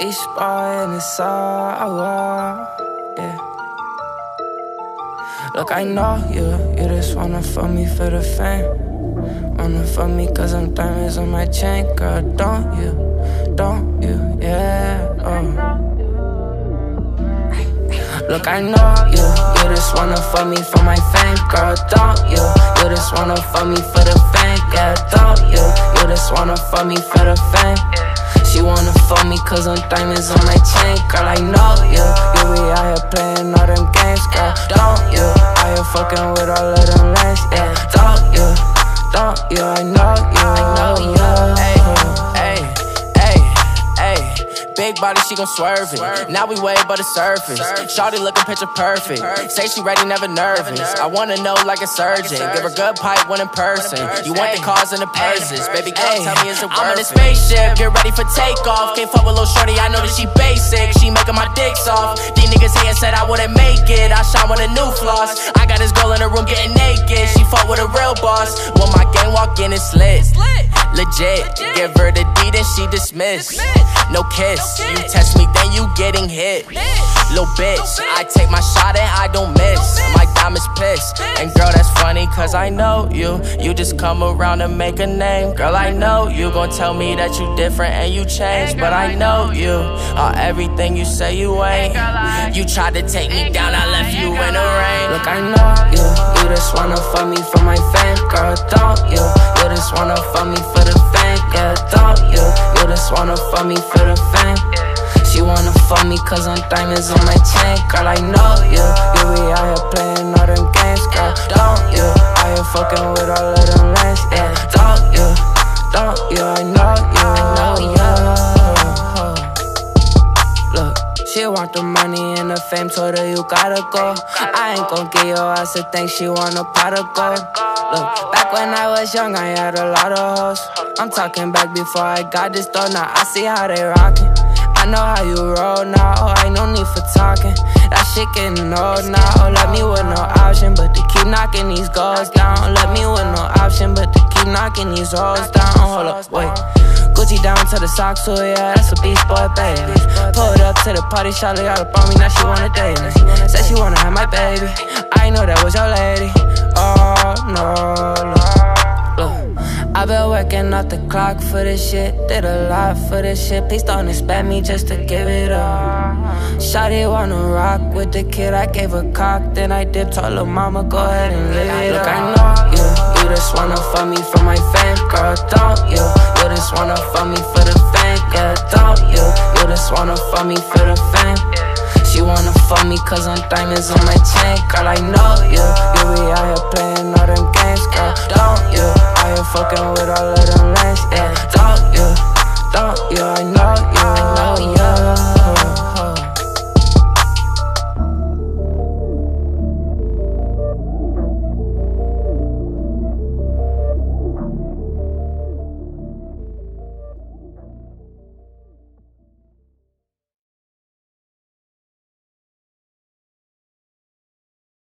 Beach boy and it's all, yeah. Look, I know you, you just wanna fuck me for the fame. Wanna fuck me cause I'm diamonds on my chain, girl, don't you, don't you, yeah, oh. Look, I know you, you just wanna fuck me for my fame, girl, don't you? You just wanna fuck me for the fame, yeah, don't you? You just wanna fuck me for the fame. She wanna fuck me cause I'm diamonds on my chain, girl, I know you. You be out here playing all them games, girl, don't you? Out here fucking with all of them lanes, yeah, don't you? Don't you? I know you, I know you. Hey. Big body, she gon' swerve it. Now we way above the surface. Shawty looking picture perfect. Say she ready, never nervous. I wanna know like a surgeon. Give her good pipe when in person. You want the cars and the purses. Baby girl, tell me is it worth I'm in a spaceship, get ready for takeoff. Can't fuck with little shorty, I know that she basic. She making my dick soft. These niggas here said I wouldn't make it. I shine with a new floss. I got this girl in the room getting naked. She fought with a real boss. When my gang walk in, it's lit. Legit. Give her the D, then she dismissed. No kiss. You test me, then you getting hit. Little bitch, I take my shot and I don't miss. My diamonds pissed. And girl, that's funny, cause I know you. You just come around and make a name. Girl, I know you gon' tell me that you different and you changed. But I know you are everything you say you ain't. You tried to take me down, I left you in a rain. Look, I know you. You just wanna fuck me for my fame, girl, don't you? You just wanna fuck me for the fame, yeah, don't you? You just wanna fuck me for the fame. She wanna fuck me cause I'm diamonds on my chain, girl, I know you. You be out here playing all them games, girl, don't you? Out here fucking with all of them lanes, yeah, don't you? Don't you? I know you, she want the money and the fame, told her you gotta go. I ain't gon' give your ass a thing, she want a pot of gold. Look, back when I was young, I had a lot of hoes. I'm talking back before I got this dough, now I see how they rockin'. I know how you roll now, oh, ain't no need for talking. That shit getting old now, oh, let me with no option, but to keep knocking these goals down. Let me with no option, but to keep knocking these hoes down. Hold up, wait. Gucci down to the socks, so yeah, that's a beast boy, baby. Pulled up to the party, Charlie got up on me, now she wanna date me. Said she wanna have my baby, working off the clock for this shit, did a lot for this shit. Please don't expect me just to give it up. Shawty wanna rock with the kid, I gave a cock, then I dipped, told her mama go ahead and live it Look, I know you, you just wanna fuck me for my fame, girl, don't you? You just wanna fuck me for the fame, yeah, don't you? You just wanna fuck me for the fame. She wanna fuck me cause I'm diamonds on my chain, girl, I know you. You be out here playing all them games, girl, don't you? Out here fucking with all of them